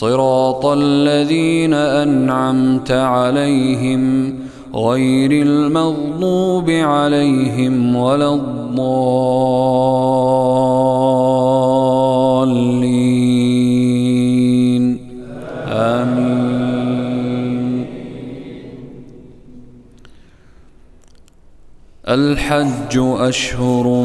صراط الذين أنعمت عليهم غير المغضوب عليهم ولا الضالين. آمين. الحج أشهر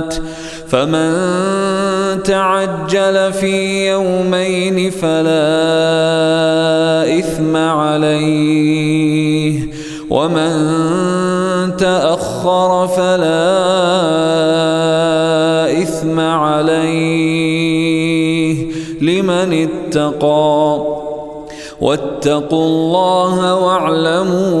معدودات فمن تعجل في يومين فلا إثم عليه. ومن تأخر فلا إثم عليه. لمن اتقى. واتقوا الله واعلموا